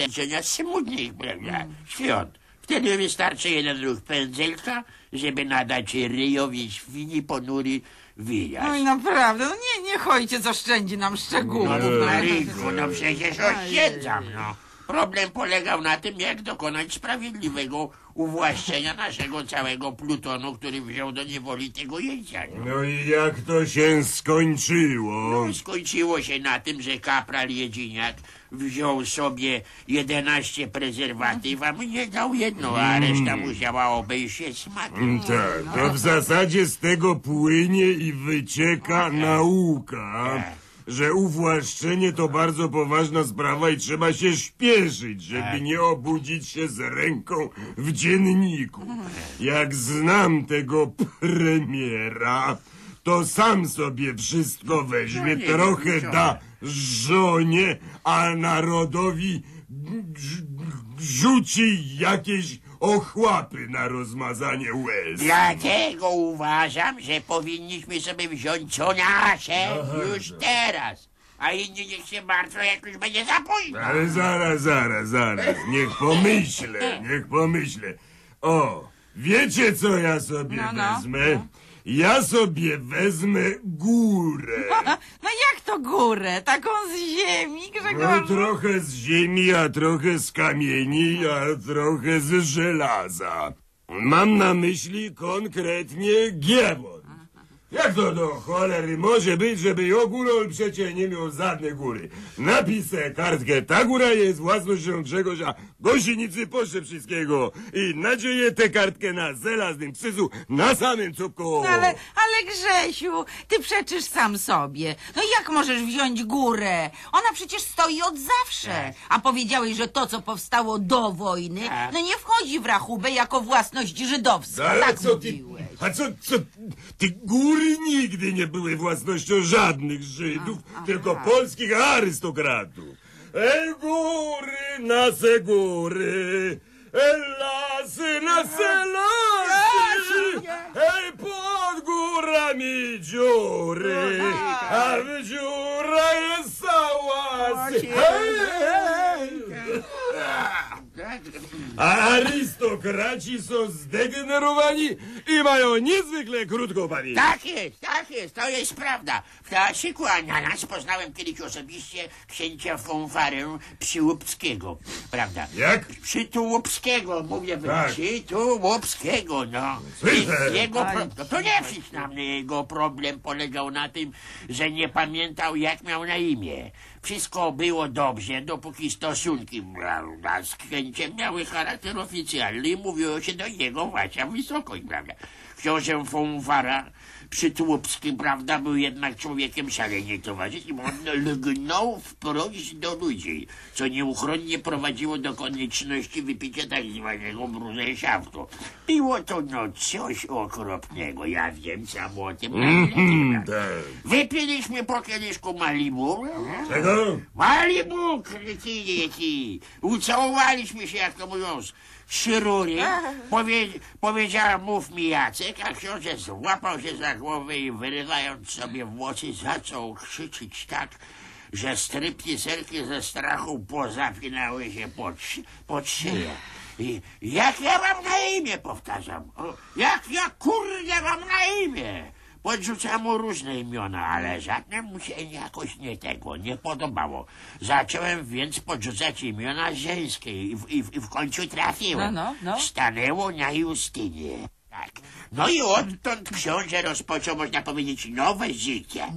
zakończenia smutnych, prawda, świąt. Wtedy wystarczy jeden ruch pędzelka, żeby nadać ryjowi świni ponury wyjazd. Oj, naprawdę, no nie, nie chodźcie, co szczędzi nam szczegółów. No, Maryjku, no przecież oszczędzam, no. Problem polegał na tym, jak dokonać sprawiedliwego uwłaszczenia naszego całego plutonu, który wziął do niewoli tego. No. No i jak to się skończyło? No, skończyło się na tym, że kapral Jedziniak wziął sobie 11 prezerwatyw, a mnie dał jedno, a reszta musiała obejść się smakiem. Tak, to w zasadzie z tego płynie i wycieka nauka, że uwłaszczenie to bardzo poważna sprawa i trzeba się śpieszyć, żeby nie obudzić się z ręką w dzienniku. Jak znam tego premiera, to sam sobie wszystko weźmie, nie, trochę nie, da żonie, a narodowi rzuci jakieś ochłapy na rozmazanie łez. Dlatego uważam, że powinniśmy sobie wziąć co nasze już teraz. A inni niech się martwią, jak już będzie za późno. Ale zaraz, zaraz, zaraz, niech pomyślę, niech pomyślę. O, wiecie co ja sobie No, no. wezmę? Ja sobie wezmę górę. No jak to górę? Taką z ziemi, No, Grzegorzu? trochę z ziemi, a trochę z kamieni, a trochę z żelaza. Mam na myśli konkretnie giewon. Jak to do cholery może być, żeby Jogurol przecie nie miał żadnej góry? Napisę kartkę, ta góra jest własnością Grzegorza Gosinicy Poszczepczyckiego i nadzieję tę kartkę na żelaznym psyzu na samym cupku. No ale, ale Grzesiu, ty przeczysz sam sobie. No jak możesz wziąć górę? Ona przecież stoi od zawsze. A powiedziałeś, że to, co powstało do wojny, Tak. no nie wchodzi w rachubę jako własność żydowska. Ale tak co ty, mówiłeś. a co, co, ty góry nigdy nie były własnością żadnych Żydów, tylko polskich arystokratów. Ej góry, nasze góry, ej lasy, nasze lasy, ej pod górami dziury, a w dziura jest sałasy. Hej! A arystokraci są zdegenerowani i mają niezwykle krótką pamięć. Tak jest, tak jest, to jest prawda. W teatrzyku Ananas poznałem kiedyś osobiście księcia Fonfarę Przyłupskiego, prawda? Jak? Przytułupskiego, mówię, Tak. Przytułupskiego, no. Słyszę. Jego pro... No to nie na mnie, jego problem polegał na tym, że nie pamiętał jak miał na imię. Wszystko było dobrze, dopóki stosunki prawda, z księciem miały charakter oficjalny i mówiło się do niego wasza wysokość, prawda? Książę Fonfara Przytłupski, prawda, był jednak człowiekiem szalenie towarzyskim. On lgnął wprost do ludzi, co nieuchronnie prowadziło do konieczności wypicia tak zwanego brudeszaftu. Było to no coś okropnego, ja wiem sam o tym. Mhm, tak. Wypiliśmy po kieliszku Malibu. Czego? Malibu, krytyki! Ucałowaliśmy się, jak to mówią, z szyrury. Powie, powiedziała, mów mi Jacek, a książę złapał się za głowę i wyrywając sobie włosy, zaczął krzyczeć tak, że stryptiserki ze strachu pozapinały się pod, pod szyję. I jak ja mam na imię, powtarzam. O, jak ja kurde mam na imię? Podrzucam mu różne imiona, ale żadne mu się jakoś nie tego, nie podobało. Zacząłem więc podrzucać imiona żeńskie i w, i w, i w końcu trafiłem. No, no, no. Stanęło na Justynie. Tak. No i odtąd książę rozpoczął, można powiedzieć, nowe życie.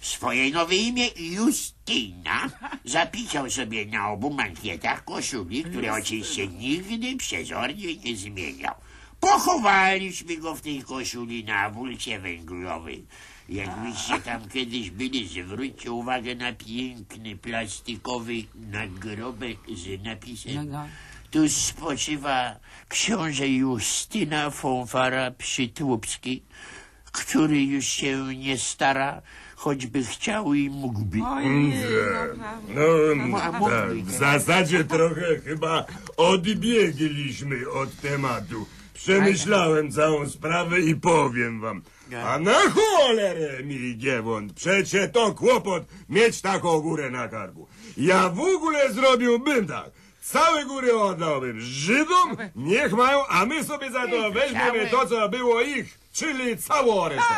Swoje nowe imię Justyna zapisał sobie na obu mankietach koszuli, które oczywiście nigdy przezornie nie zmieniał. Pochowaliśmy go w tej koszuli na wulcie węglowej. Jakbyście tam kiedyś byli, zwróćcie uwagę na piękny plastikowy nagrobek z napisem No, no. tu spoczywa książę Justyna Fonfara Przytłupski, który już się nie stara, choćby chciał i mógłby. Ojej, No, a tak, mówi- w zasadzie trochę chyba odbiegliśmy od tematu. Przemyślałem całą sprawę i powiem wam. A na cholerę mi giewont, przecie to kłopot mieć taką górę na karku. Ja w ogóle zrobiłbym tak. całe góry oddałbym Żydom, niech mają, a my sobie za to weźmiemy to, co było ich, czyli całą resztę.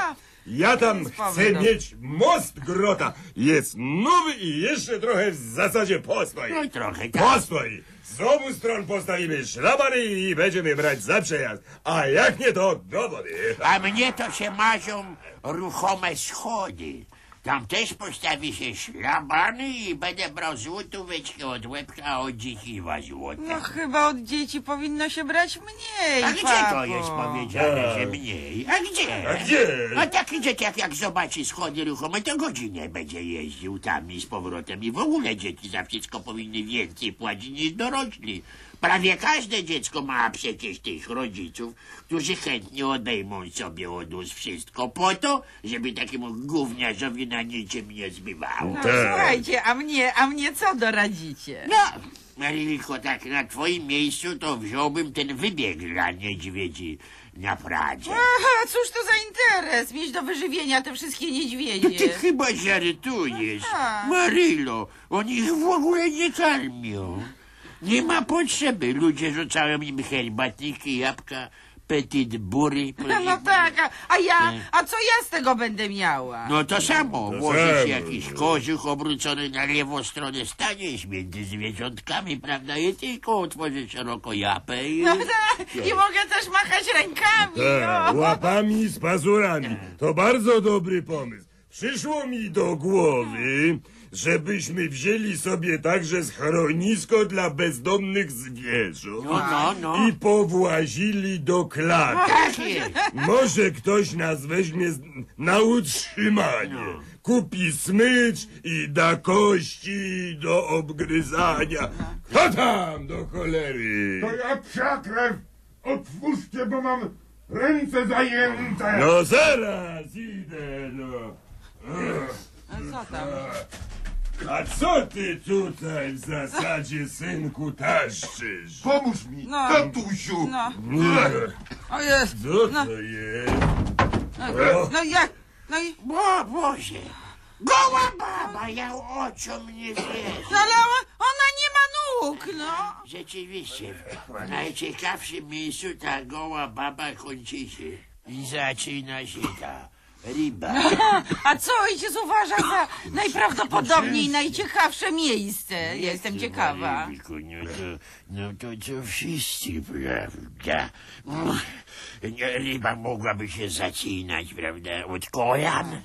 Ja tam chcę mieć most grota. Jest nowy i jeszcze trochę w zasadzie postoi. No i trochę tak. Postoi. Z obu stron postawimy szlabany i będziemy brać za przejazd. A jak nie, to do wody. A mnie to się marzą ruchome schody. Tam też postawi się szlabany i będę brał złotóweczkę od łebka, a od dzikiwa złota. No chyba od dzieci powinno się brać mniej, A gdzie papo. to jest powiedziane, że mniej? A gdzie? A gdzie? A taki dzieciak jak zobaczy schody ruchome, to godzinę będzie jeździł tam i z powrotem. I w ogóle dzieci za wszystko powinny więcej płacić niż dorośli. Prawie każde dziecko ma przecież tych rodziców, którzy chętnie odejmą sobie od ust wszystko po to, żeby takiemu gówniarzowi na niczym nie zbywało. No, Tak. słuchajcie, a mnie, a mnie co doradzicie? No, Maryliko, tak na twoim miejscu to wziąłbym ten wybieg dla niedźwiedzi na Pradzie. Aha, cóż to za interes, mieć do wyżywienia te wszystkie Ty niedźwiedzie. chyba żartujesz. tak. Marylo, oni ich w ogóle nie karmią. Nie ma potrzeby. Ludzie rzucają im herbatniki, jabłka, petit bury. No tak, a, a ja, a co ja z tego będę miała? No to samo. Włożysz samo. jakiś kożuch obrócony na lewą stronę, staniesz między zwierzątkami, prawda? I tylko otworzysz szeroko japę i... No tak, i mogę też machać rękami. Tak, no. łapami z pazurami. To bardzo dobry pomysł. Przyszło mi do głowy, żebyśmy wzięli sobie także schronisko dla bezdomnych zwierząt No, no, no. i powłazili do klatki. Tak jest. Może ktoś nas weźmie z- na utrzymanie. Kupi smycz i da kości do obgryzania. Kto tam do cholery? To ja przekręw! Otwórzcie, bo mam ręce zajęte! No zaraz idę, no. A co tam? A co ty tutaj w zasadzie, synku, taszczysz? Pomóż mi, No. tatusiu! No, Nie, o jest. Co No, to jest? no, no jak? No i, O Boże! Goła baba, ja oczom nie wierzę. no ale ona, ona nie ma nóg, no. Rzeczywiście, w najciekawszym miejscu ta goła baba kończy się i zaczyna się ta ryba. A co ojciec uważa za najprawdopodobniej najciekawsze miejsce? Jestem ciekawa. No to, no to co wszyscy, prawda? Ryba mogłaby się zacinać, prawda, od kolan.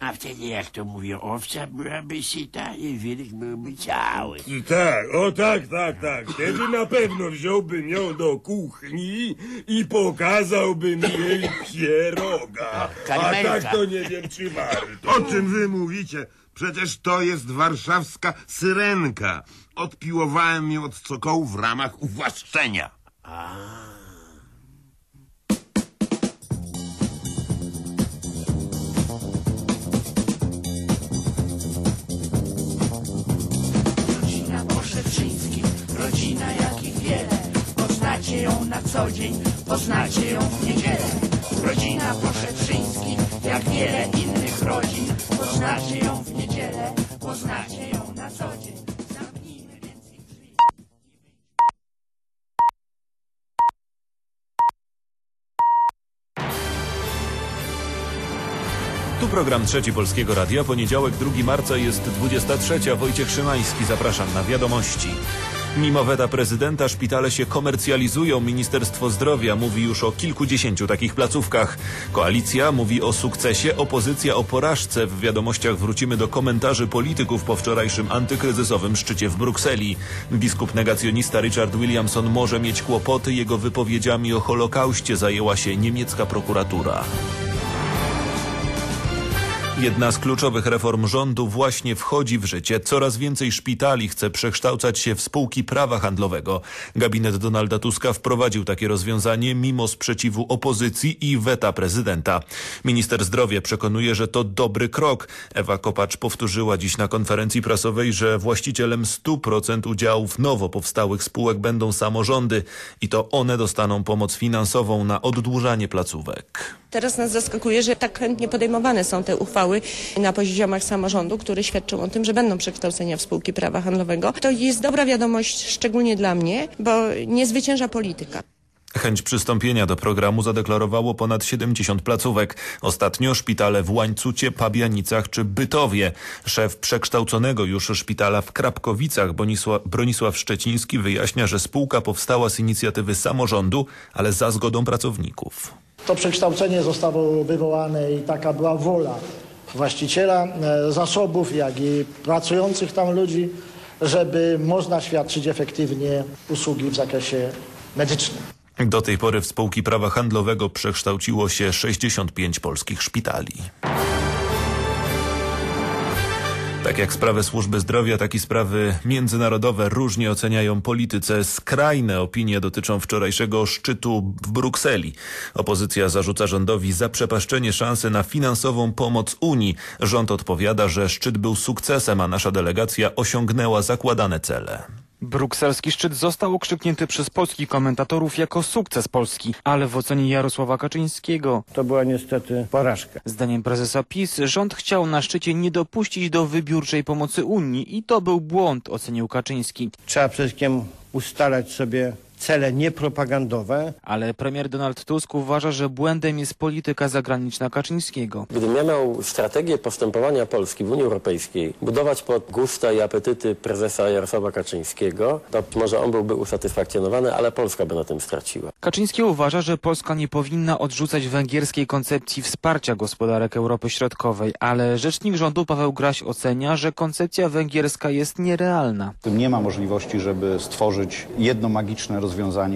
A wtedy, jak to mówią, owca byłaby syta i wilk byłby cały. Tak, o tak, tak, tak. Wtedy na pewno wziąłbym ją do kuchni i pokazałbym jej pieroga. A Karmelka. tak to nie wiem, czy warto. O czym wy mówicie? Przecież to jest warszawska syrenka. Odpiłowałem ją od cokołu w ramach uwłaszczenia. Rodzina rodzina jakich wiele Poznacie ją na co dzień, poznacie ją w niedzielę Rodzina Poszetrzyńskich, jak wiele innych rodzin Poznacie ją w niedzielę, poznacie ją na co dzień Zamknijmy więc ich drzwi Tu program Trzeci Polskiego Radia. Poniedziałek 2 marca jest 23. Wojciech Szymański. Zapraszam na wiadomości. Mimo weta prezydenta szpitale się komercjalizują. Ministerstwo Zdrowia mówi już o kilkudziesięciu takich placówkach. Koalicja mówi o sukcesie, opozycja o porażce. W wiadomościach wrócimy do komentarzy polityków po wczorajszym antykryzysowym szczycie w Brukseli. Biskup negacjonista Richard Williamson może mieć kłopoty. Jego wypowiedziami o Holokauście zajęła się niemiecka prokuratura. Jedna z kluczowych reform rządu właśnie wchodzi w życie. Coraz więcej szpitali chce przekształcać się w spółki prawa handlowego. Gabinet Donalda Tuska wprowadził takie rozwiązanie mimo sprzeciwu opozycji i weta prezydenta. Minister zdrowia przekonuje, że to dobry krok. Ewa Kopacz powtórzyła dziś na konferencji prasowej, że właścicielem 100% udziałów nowo powstałych spółek będą samorządy i to one dostaną pomoc finansową na oddłużanie placówek. Teraz nas zaskakuje, że tak chętnie podejmowane są te uchwały uchwały na poziomach samorządu, które świadczą o tym, że będą przekształcenia w spółki prawa handlowego. To jest dobra wiadomość szczególnie dla mnie, bo nie zwycięża polityka. Chęć przystąpienia do programu zadeklarowało ponad 70 placówek. Ostatnio szpitale w Łańcucie, Pabianicach czy Bytowie. Szef przekształconego już szpitala w Krapkowicach Bronisław, Bronisław Szczeciński wyjaśnia, że spółka powstała z inicjatywy samorządu, ale za zgodą pracowników. To przekształcenie zostało wywołane i taka była wola właściciela e, zasobów, jak i pracujących tam ludzi, żeby można świadczyć efektywnie usługi w zakresie medycznym. Do tej pory w spółki prawa handlowego przekształciło się 65 polskich szpitali. Tak jak sprawy służby zdrowia, tak i sprawy międzynarodowe różnie oceniają polityce. Skrajne opinie dotyczą wczorajszego szczytu w Brukseli. Opozycja zarzuca rządowi zaprzepaszczenie szansy na finansową pomoc Unii. Rząd odpowiada, że szczyt był sukcesem, a nasza delegacja osiągnęła zakładane cele. Brukselski szczyt został okrzyknięty przez polskich komentatorów jako sukces Polski, ale w ocenie Jarosława Kaczyńskiego. To była niestety porażka. Zdaniem prezesa PiS rząd chciał na szczycie nie dopuścić do wybiórczej pomocy Unii i to był błąd, ocenił Kaczyński. Trzeba przede wszystkim ustalać sobie cele niepropagandowe. Ale premier Donald Tusk uważa, że błędem jest polityka zagraniczna Kaczyńskiego. Gdybym ja miał strategię postępowania Polski w Unii Europejskiej budować pod gusta i apetyty prezesa Jarosława Kaczyńskiego, to może on byłby usatysfakcjonowany, ale Polska by na tym straciła. Kaczyński uważa, że Polska nie powinna odrzucać węgierskiej koncepcji wsparcia gospodarek Europy Środkowej, ale rzecznik rządu Paweł Graś ocenia, że koncepcja węgierska jest nierealna. Nie ma możliwości, żeby stworzyć jedno magiczne rozwiązanie,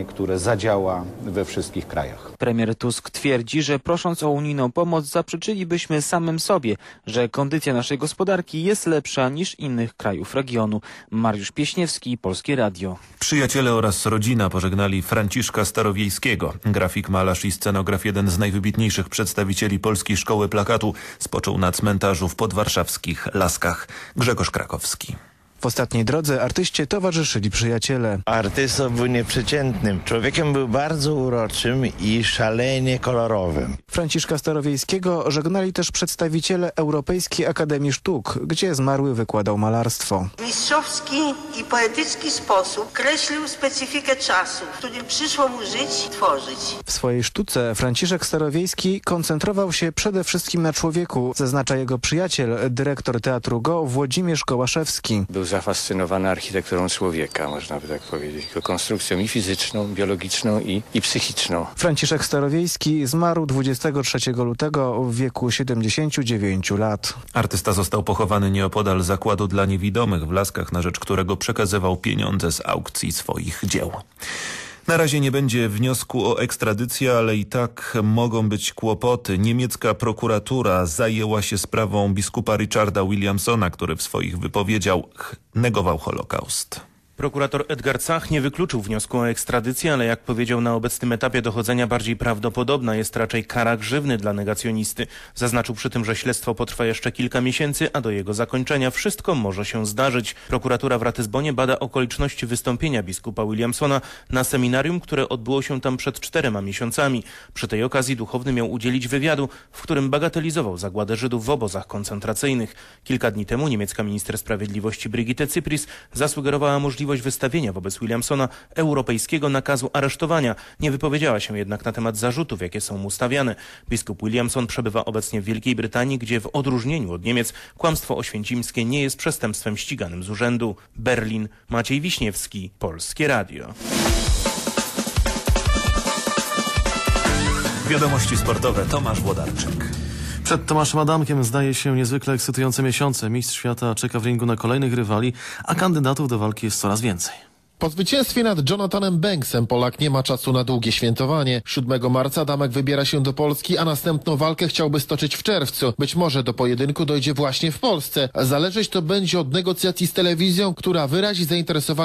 które zadziała we wszystkich krajach. Premier Tusk twierdzi, że prosząc o unijną pomoc zaprzeczylibyśmy samym sobie, że kondycja naszej gospodarki jest lepsza niż innych krajów regionu. Mariusz Pieśniewski, Polskie Radio. Przyjaciele oraz rodzina pożegnali Franciszka Starowiejskiego. Grafik, malarz i scenograf, jeden z najwybitniejszych przedstawicieli polskiej szkoły plakatu, spoczął na cmentarzu w podwarszawskich Laskach. Grzegorz Krakowski. W ostatniej drodze artyście towarzyszyli przyjaciele. Artystą był nieprzeciętnym. Człowiekiem był bardzo uroczym i szalenie kolorowym. Franciszka Starowiejskiego żegnali też przedstawiciele Europejskiej Akademii Sztuk, gdzie zmarły wykładał malarstwo. Mistrzowski i poetycki sposób kreślił specyfikę czasu, w którym przyszło mu żyć i tworzyć. W swojej sztuce Franciszek Starowiejski koncentrował się przede wszystkim na człowieku, zaznacza jego przyjaciel, dyrektor Teatru Go Włodzimierz Kołaszewski. Był zafascynowany architekturą człowieka, można by tak powiedzieć, jego konstrukcją i fizyczną, biologiczną i, i psychiczną. Franciszek Starowiejski zmarł 23 lutego w wieku 79 lat. Artysta został pochowany nieopodal zakładu dla niewidomych w Laskach, na rzecz którego przekazywał pieniądze z aukcji swoich dzieł. Na razie nie będzie wniosku o ekstradycję, ale i tak mogą być kłopoty. Niemiecka prokuratura zajęła się sprawą biskupa Richarda Williamsona, który w swoich wypowiedziach negował Holokaust. Prokurator Edgar Zach nie wykluczył wniosku o ekstradycję, ale jak powiedział na obecnym etapie dochodzenia bardziej prawdopodobna jest raczej kara grzywny dla negacjonisty. Zaznaczył przy tym, że śledztwo potrwa jeszcze kilka miesięcy, a do jego zakończenia wszystko może się zdarzyć. Prokuratura w Ratyzbonie bada okoliczności wystąpienia biskupa Williamsona na seminarium, które odbyło się tam przed czterema miesiącami. Przy tej okazji duchowny miał udzielić wywiadu, w którym bagatelizował zagładę Żydów w obozach koncentracyjnych. Kilka dni temu niemiecka minister sprawiedliwości Brigitte Cypris zasugerowała możliwość możliwość wystawienia wobec Williamsona europejskiego nakazu aresztowania. Nie wypowiedziała się jednak na temat zarzutów, jakie są mu stawiane. Biskup Williamson przebywa obecnie w Wielkiej Brytanii, gdzie w odróżnieniu od Niemiec kłamstwo oświęcimskie nie jest przestępstwem ściganym z urzędu. Berlin, Maciej Wiśniewski, Polskie Radio. Wiadomości sportowe Tomasz Włodarczyk. Przed Tomaszem Adamkiem zdaje się niezwykle ekscytujące miesiące. Mistrz świata czeka w ringu na kolejnych rywali, a kandydatów do walki jest coraz więcej. Po zwycięstwie nad Jonathanem Banksem Polak nie ma czasu na długie świętowanie. 7 marca Adamek wybiera się do Polski, a następną walkę chciałby stoczyć w czerwcu. Być może do pojedynku dojdzie właśnie w Polsce. Zależeć to będzie od negocjacji z telewizją, która wyrazi zainteresowanie